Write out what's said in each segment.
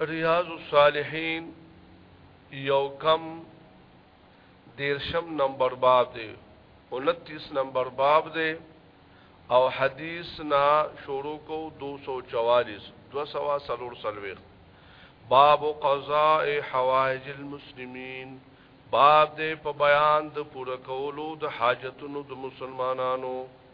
ریاض الصالحین یو کم دیرشم نمبر باب دی 29 نمبر باب دی او حدیث نا شروع کو 244 دو سوا سلور سلویخ باب قضاء حوائج المسلمین باب دی په بیان د پوره کولو د حاجتونو د مسلمانانو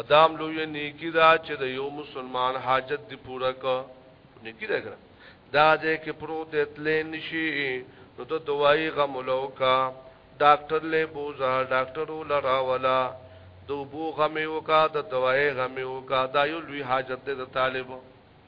ادام لوی نیکی دا چې د یو مسلمان حاجت دی پورا کو نیکی دا کړه دا دې کې پروت اتلې نشي نو ته دوايي غم لوکا ډاکټر له بوزا ډاکټر ولرا ولا دو بو غم وکا د دوايي غم وکا دا یو لوی حاجت دی د طالب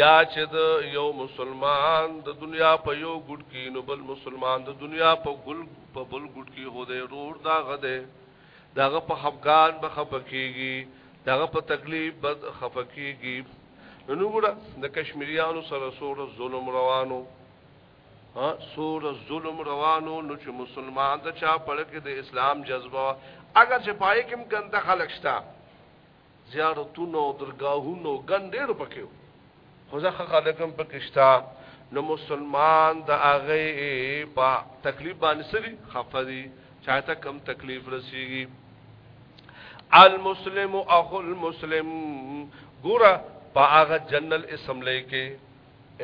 یا چې د یو مسلمان د دنیا په یو ګډ کې نو بل مسلمان د دنیا په ګل په بل ګډ کې هو دی رور دا غده دغه په خفقان به خفقېږي دغه په تکلیف به خفقېږي نو ګوره د کشمیریانو سره سوره ظلم روانو ها سوره ظلم روانو نو چې مسلمان د چا پړ کې د اسلام جذبه اگر چې پای کې ګنده خلک شته زیارتونو درګاهونو ګن ډېر پکې خو زه خلکم پکشتا نو مسلمان د هغه په تکلیف باندې سری خفدي چاته کم تکلیف رسیږي المسلم اخو المسلم ګوره په هغه جنرال اسمبلی کې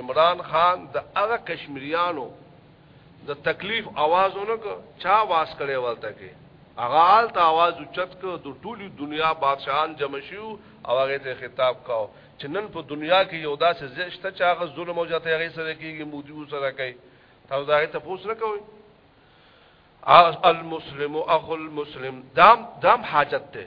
عمران خان د هغه کشمیریانو د تکلیف आवाज اونګه چا واس کړي ورته کې هغه حال ته आवाज اوچت کو د ټولي دنیا بادشاہان جمع شو او هغه ته خطاب کاو چې نن په دنیا کې یو داسې زشته چې هغه ظلم او جته هغه سره کېږي مودي سره کوي تاسو دا ته پوس نه کوي المسلم اخو المسلم دام دام حاجت ته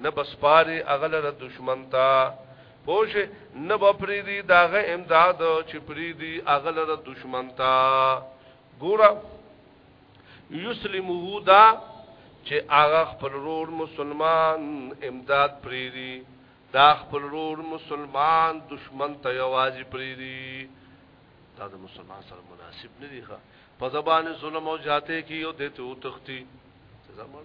نه به سپاري هغه لره دشمن ته پوه شئ نه به پرېږدي د هغه امداد چې پرېږدي هغه لره دشمن ته ګوره یسلمه دا چې هغه خپل رور مسلمان امداد پرېږدي دا خپل رور مسلمان دشمن ته یوازې پرېږدي دا د مسلمان سره مناسب نه دی ښه په زبان ظلم او جاته کې یو دته او تختی زموږ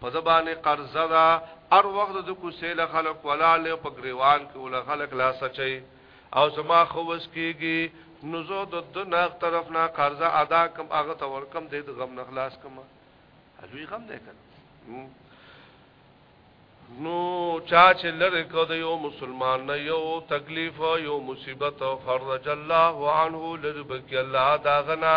په زبانه قرضه دا ار وخت د کوسې له خلق ولال په گریوان کې ول خلق لا سچي او زما خوس کیږي نو زه د دنغ طرف نه قرضه ادا کم هغه ته ور کم د غم نه خلاص کم هلوی غم نه کړ نو چا چې لره کو د یو مسلمان نه یو تکلیف یو مصیبت فرج الله عنه لربک الله دا غنا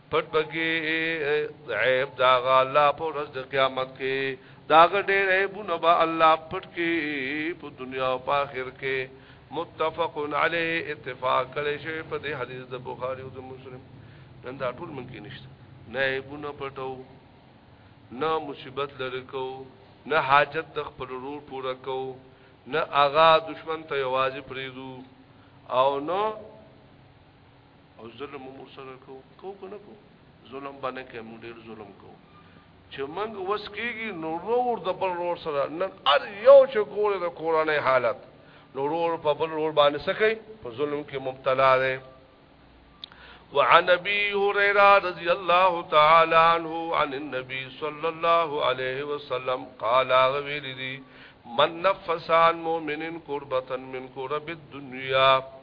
پټ بګي عیب دا غا الله په ورځ د قیامت کې دا غ ډېر عیبونه به الله پټ کې په دنیا او په آخر کې متفق علی اتفاق کړي شی په دې حدیث د بخاری او د مسلم نن دا ټول من کې نشته نه عیبونه پټو نه مصیبت لری کو نه حاجت د خپل رور پورا کو نه اغا دشمن ته یوازې پریدو او نو او ظلم مو سره کو کو کنه کو ظلم باندې کې موږ ډیر ظلم کو چې موږ وس کېږي نو ور د بل ور سره نن ار یو چې ګوره د کورانه حالت نو ور په بل ور باندې سکه په ظلم کې مبتلا دی وعن ابي هريره رضي الله تعالى عنه عن النبي صلى الله عليه وسلم قال غويلي من نفس عن مؤمن كربة من كرب الدنيا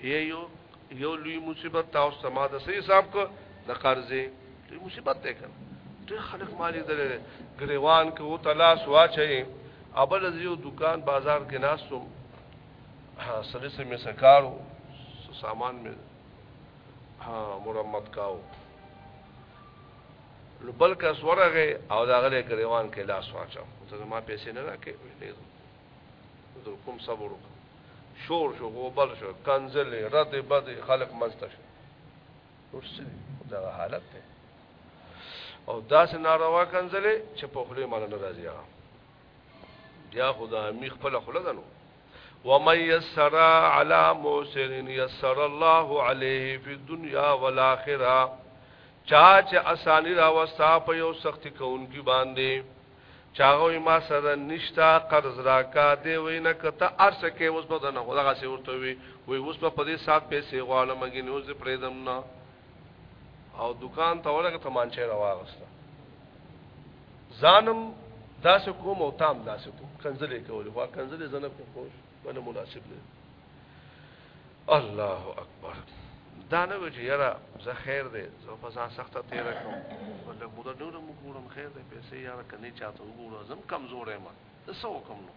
یې یو یو لوی مصیبت تاسو ته ما د سې حساب کو د قرضې لوی مصیبت ده کړ ډېر خلک مالې درې غریوان کې او تلاش واچي ابل زیو دکان بازار کې ناسوم سره سره مې سکارو سامان مې ها مرمت کاو لبل کا سورغه او دا غلې غریوان کې لاس واچو ته ما پیسې نه راکې ډېر کوم صبر وکړه شور شو غوبل شو کنزلې رد بد خلق منځته شو ورسې دا حالت ده او دا سه ناروا کنزلې چې په خله مان نه راځي بیا خدا می خپل خله دنو ومن يسر على موسر يسر الله عليه في الدنيا والاخره چا چې اسانی را وستا په یو سخت کون کی باندې چې هغه وي ما سره نشته قرض راکا دی وینا که ته ارسه کې اوس په دنه خو دغه سی ورته وي وي اوس په پدې سات پیسې غواړم مګي نو زه پرېدم نه او دکان ته ورغه ته مانچه راوغسته ځانم داسې کوم او تام داسې کوم کنځلې کولې خو کنځلې زنه کوم بل مناسب نه الله اکبر دا نه وجه یرا زه خیر دی زه په ځان سخته تیر کوم ولله مودا ډوره مو ګورم خیر دی پیسې یارا کني چاته وګورم زم کمزور یم زه سو کوم نو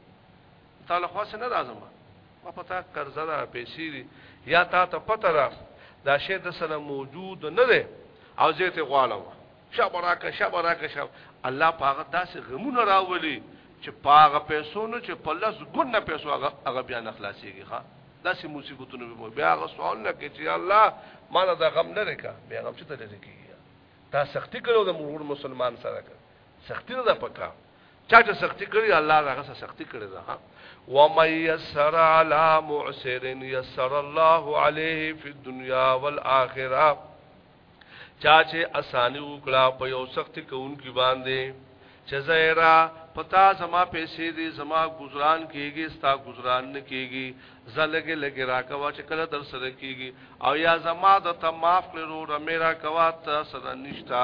تعالی خاص نه راځم ما پتا قرضه را پیسې دي یا تا ته پته را دا شی د سره موجود نه دی او زه ته غواړم شابه راکړه شابه راکړه شابه الله پاغه داسې غمونه راولي چې پاغه پیسو نه چې په لس ګونه پیسو هغه هغه بیا نه خلاصيږي ښا داسې مصیبتونه به بیا هغه سوال نه کوي چې الله مال دا غم نه رکا بیا غم چې ته لري کیږي دا سختی کړو د مرور مسلمان سره کړ سختی نه پکا چا چې سختی کړی الله هغه سره سختی کړی دا و مَن يَسَّرَ عَلَى مُعْسِرٍ يَسَّرَ اللَّهُ عَلَيْهِ فِي الدُّنْيَا وَالْآخِرَةِ چا چې اسانی وکړه په یو سخت کوونکی باندې چې زهرا پتا زما پیسې دي زما گزاران کیږي ستا گزاران نه کیږي زلګه لګه راکوا چې کله در سره کیږي او یا زما د تماف کړو رمیرا کوا ته سره نشتا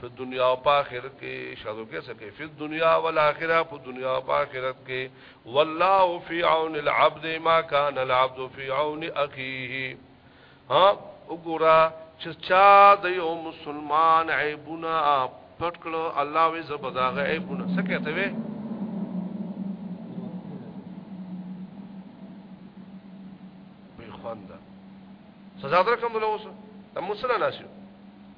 په دنیا او په آخرت کې شادو کې سکه په دنیا او آخرت په دنیا او آخرت کې والله فی عون العبد ما کان العبد فی عون اخیه ها وګورا چې چا د یو مسلمان عیبونه پټ کړو الله وی زبداغه عیبونه سکه ته وی خواندا سزا درکم له اوسه تم مسله ناشو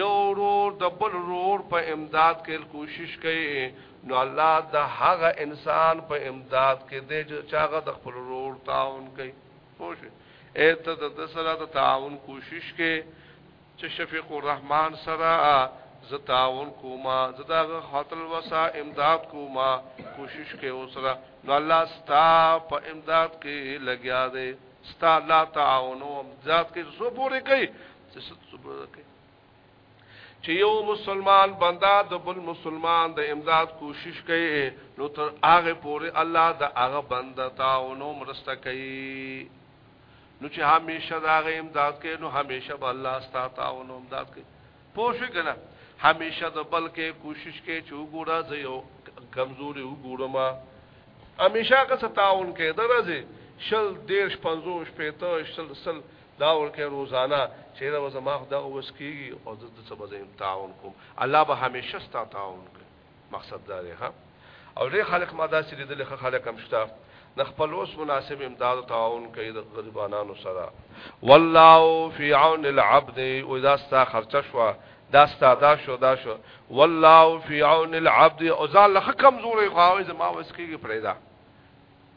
یو ورور د بل ورور په امداد کې کوشش کوي نو الله د هغه انسان په امداد کې دی چې هغه د خپل ورور تعاون کوي خوش اے ته د سره د تعاون کوشش کې چې شفیق الرحمن سره زتاون کوما زدا خاطر وسا امداد کوما کوشش کې اوسرا نو الله ستا په امداد کې لګیا دی ستا لا تعاون او امداد کې زو پورې کوي چې یو مسلمان بندا د بل مسلمان د امداد کوشش کوي نو تر هغه پورې الله د هغه بندا تا او نو مرسته کوي نو چې همیشه دا غي امداد کوي نو همیشه به الله ستا تا او نو امداد کوي پوښ کنه همیشه د بل کې کوشش کوي چې وګوره زه یو کمزوري وګورم همیشه که ستاون کې درځي شل دیش پنځوش پیتاش سل سل دا ورکه روزانه چیرې و زما خدا اوس کیږي او د څه بزیم تعاون کوم الله به همیشه ستا تعاون کوي مقصد دا دی ها او له خلق ما دا چې دل خلق هم شته د خپل اوس مناسب امداد او تعاون کوي د غریبانو سره والله فی عون العبد او دا ستا خرچه شو دا ستا دا شو دا شو والله فی عون العبد او ځان لخ کمزورې خواوې زما وسکیږي پرېدا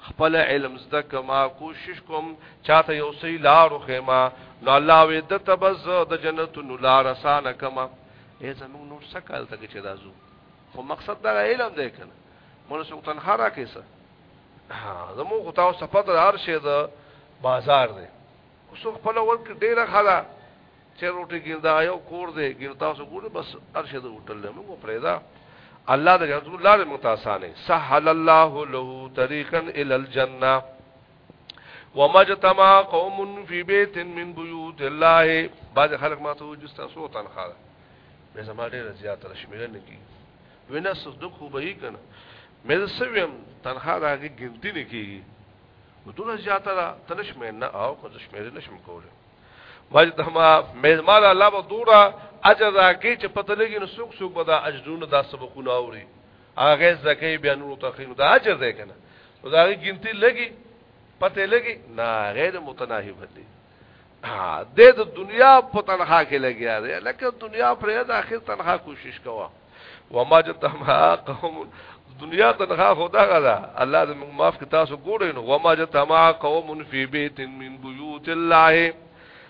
خپل علم زده کما کوشش کوم چاته یو سی لار خما نو الله وې د تبز د جنت نو لار آسان کما ای زمون نور سکال تک چې دازو خو مقصد دا علم دی کنه مونږ څنګه تنها راکېسه زمو غتاو صفات هر شی د بازار دی اوس خپل ورک ډیره خلا چه روټي ګیر دا یو کور دی ګیر تاسو ګوره بس ارشد هوټل له موږ پرېدا الله د جنت لارې متاسانه سهل الله له طریقا ال الجنه ومجتمع قوم فی بیت من بیوت الله بعض خلک ما ته جستا سو تنخوا به زما ډیر زیات رشمیره نه کی وینا سو د خو به کنه مې سویم تنخوا راګی ګنتی نه کیږي دوه زیاته تلش مې نه او کو د شمیره نشم کوله مجدما مېزمال الله به دورا اجر راکې چې پته لګي نو څوک څوک به دا اجرونه دا سبقونه اوري هغه زکه بیا نور ته خینو دا اجر دی کنه نو دا ګنتی لګي پته لګي نه غیر متناهي بدلی د دنیا په تنخواه کې لګیا دی لکه دنیا پر د اخر تنخواه کوشش کوه وما جتما قوم دنیا تنها خدا غدا الله دې موږ معاف کړي تاسو ګورئ نو وما جتما قوم فی بیت من بیوت الله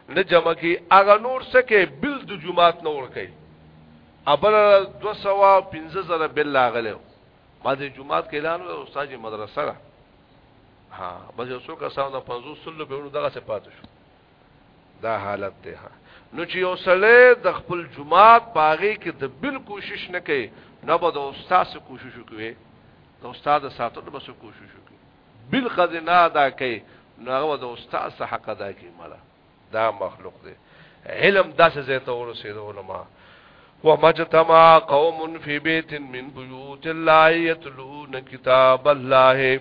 نه جمع کی اغه نور سکه بل د جمعات نور کوي ابل 215000 بل لاغله ما دې جمعات کې اعلان او استاد مدرسه ها بس یو څو کسانو 500 سلو په دغه څه پاتې شو دا حالت دی نو چې یو سړی د خپل جماعت پاغي کې د بل کوشش نه کوي نه به د استاد سره کوشش کوي د استاد ساتلو به سره کوشش کوي بل خزینه ادا کوي نو هغه د استاد سره حق ادا کوي مړه دا مخلوق دی علم داسې زه ته ورسېد علما ومجتمع قوم في بيت من بيوت الله يتلون كتاب الله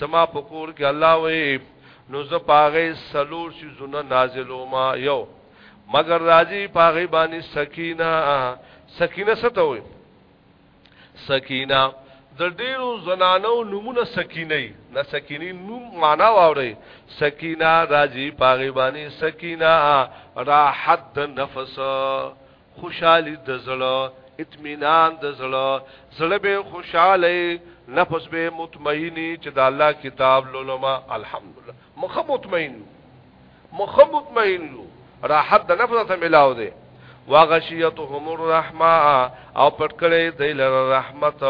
زما په کور کې الله وې نو زه پاغه سلور شي زونه نازلو ما یو مگر راځي پاغه باندې سکینه سکینه ست وې سکینه د ډیرو زنانو نمونه سکینه نه سکینه نوم معنا واوري سکینه راځي پاغه باندې سکینه راحت د نفس خوشحالی د زړه اطمینان د زړه زړه به خوشاله نفس به مطمئنی چې د الله کتاب لولما الحمدلله مخ مطمئن مخ مطمئن یو راحت د نفس ته ملاو دی واغشیتهم الرحمه او پټ کړي د رحمت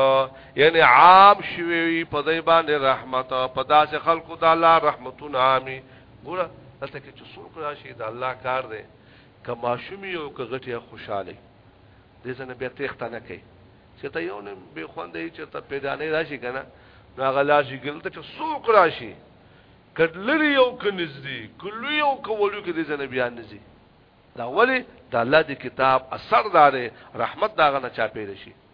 یعنی عام شوی په دای باندې رحمت په داسې خلکو د الله رحمتونه عامي ګوره دلته کې چې څوک راشي د الله کار دی که ماشوم یې او که غټ یې خوشاله یې دې څه نه بیا تېښته نه کوي چې ته یو نه بې خونده یې چې ته پیدا نه راشي که نه نو هغه لاشي ګلته چې څوک راشي که لري یو که نږدې که لوی او که وړوکی دې څه نه بیا نه ځي دا ولې د الله د کتاب اثر دا دی رحمت د هغه نه چاپېره شي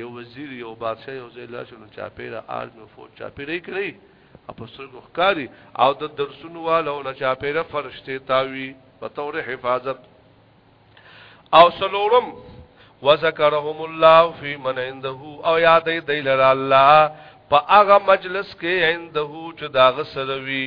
یو وزیر یو بادشاہ یو ځای لاړ شنو چاپیره آرمي او فوج چاپیره کړی په سترګو ښکاری او د درسونو والو له چاپیره فرشته تاوی په تور حفاظت او سلورم وذكرهم الله في من عنده او یاد دی لره الله په هغه مجلس کې عنده چې دا غسروي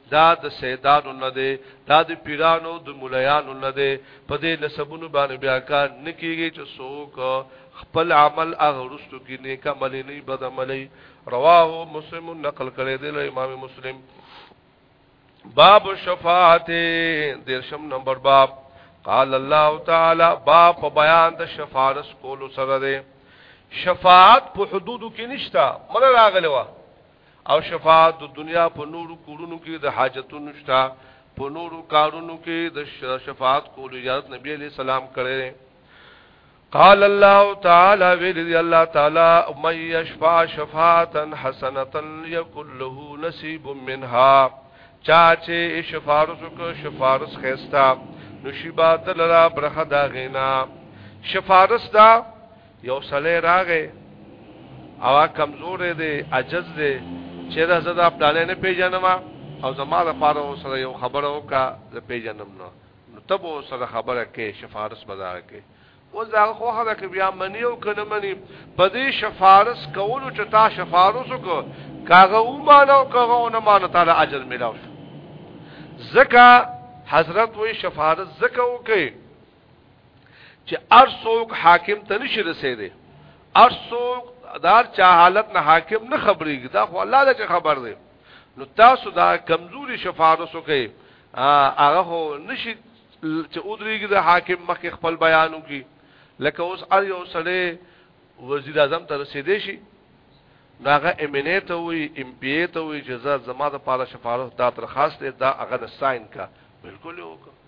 دا د سیدانو نه دی دا د پیرانو د مولایانو نه دی په دې نسبونو باندې بیا کار نه کیږي چې څوک خپل عمل هغه رستو کې نیک عمل نه بد عمل رواه مسلم نقل کړی دی له امام مسلم باب شفاعت درشم نمبر باب قال الله تعالی باب په بیان د شفاعت کولو سره دی شفاعت په حدودو کې نشتا مله راغلی و او شفاعت د دنیا په نورو کورونو کې د حاجتونو شته په نورو کارونو کې د شفاعت کول اجازه نبی علی سلام کړي قال الله تعالی ویل دی الله تعالی من یشفع شفاعتا حسنه یکل له نصیب منها چا چې شفارس کو شفارس خيستا نشیبات لرا برخه دا غینا شفارس دا یو سړی راغی او کمزورې دی عجز دی چې دا زدا پلانې نه پیژنم او زما لپاره سره یو خبره وکا د پیژنم نو نو تب سره خبره کې شفارس بدا کې و زه خو هغه کې بیا منی او کنه منی په دې شفارس کولو چې تا شفارس وکړه کاغه و مانو کاغه نه مانو تعالی اجر ملاو زکه حضرت وې شفارس زکه وکړي چې ارسوک حاکم ته نشي رسیدي ارسوک دار چا حالت نه حاکم نه خبرېږي دا خو الله دې خبر دی نو تاسو دا کمزوري شفارس کوي هغه هو نشي چې اودريږي د حاکم مخ خپل بیانو کی لکه اوس ار یو سړی وزیر اعظم ته رسیدي شي داغه امینه ته وي ام پی ته وي چې زما د پاره شفارس دا تر خاص دی دا هغه ساين کا بالکل وکړه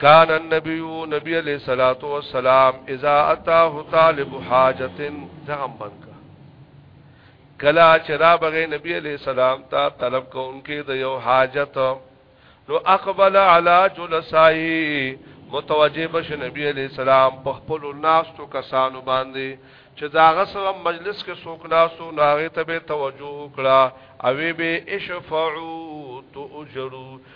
کان النبی نبی علیہ الصلات والسلام اذا اتاه طالب حاجت زغم بند کا کلا چرا بغی نبی علیہ السلام تا طلب کو ان کې د یو حاجت نو اقبل علی جلسائی متوجه بش نبی علیہ السلام په خپل ناس تو کسانو باندې چې داغه سره مجلس کې څوک ناسو ناغه ته به توجه وکړه او به اشفعو تو اجرو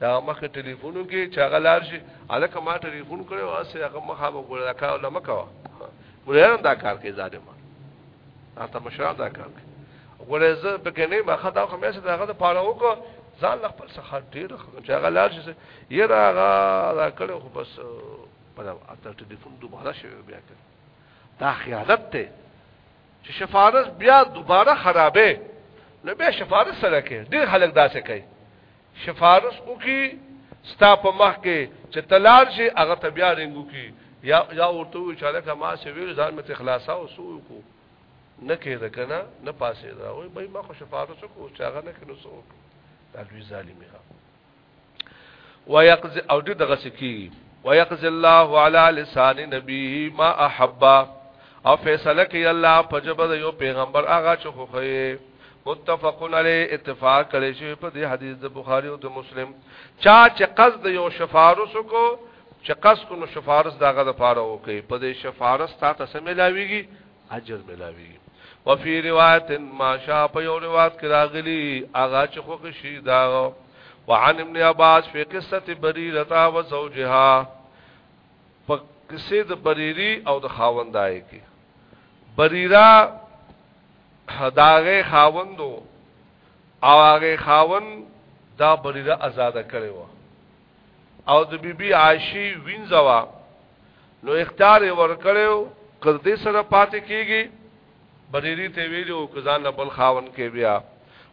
دا مخه ټلیفونو کې چې هغه لار شي الکه ما ټلیفون کړو او سه هغه مخه به ګور دا کار لمه کوا ګورم دا کار کې ظالم تاسو مشران دا کار کې ګورې زه په کې نه ما خدا خو مې سره هغه د پاره وکړ ځان خپل څخه ډیر چې هغه لار شي یې دا هغه دا کړو خو بس په دا ټلیفون دوباره شوی بیا کړ دا خیانت ته چې شفارس بیا دوباره خرابې نو بیا شفارس سره کې ډیر خلک داسې کوي شفارس وکي ستا په مخ کې چې تلار شي هغه ته بیا رنګو کې یا یا ورته وی چې لکه ما سه ویل ځان مت خلاصا او سو کو نه کېده کنه نه پاسې دا وای بای ما خو شفارس کو چې هغه نه کینو سو دا دوی ظالمي ها ويقز او دې دغه سکی ويقز الله على لسان نبيه ما احب او فیصله کوي الله په جبر یو پیغمبر هغه چې خوخه متفقن علی اتفاق کړي شوی په دې حدیث د بخاری او د مسلم چا چې قصد یو شفارس کو چې قصد کو نو شفارس داغه د پاره وکي په دې شفارس تا ته ملاويږي اجر ملاويږي وفي روایت ما شاء په یو روایت کې راغلي اغا چې خو شي دا وعن ابن عباس فی قصه بریرتا و زوجها په قصه د بریری او د خاوندای کې بریرا داغه خاوندو او هغه خاوند دا بریره آزاد کړي وو او د بیبي عائشی وینځوا نو اختیار ور کړو کړ دې سره پاتې کیږي بریری ته ویلو کزان بل خاون کې بیا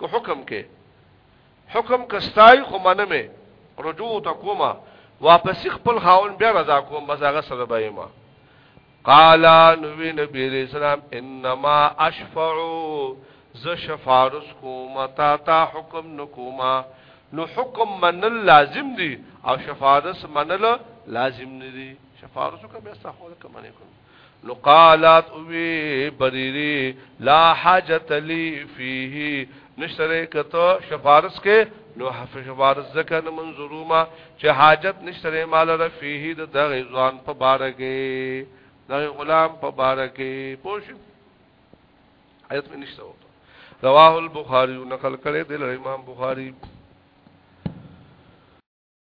که حکم کې حکم کستای خو منم رجوع ته کومه واپس خپل خاون بیا رضا کوم بس هغه سره به ما قال نبی نبی اسلام انما اشفع ز شفارس کوم تا تا حکم نکوما نو حکم من لازم دی او شفارس منل لازم ندی شفارس کوم بیا څه خو کوم نه کوم نو قالات وی بریری لا حاجت لی فیه نشتره کته شفارس کې نو حفظ شفارس زکه نه منظورو ما چې حاجت نشتره مال رفیه د دغه ځوان په باره کې دغه غلام په باره کې پوښ حاجت مې نشته وته رواه البخاری نقل کړي د امام بخاری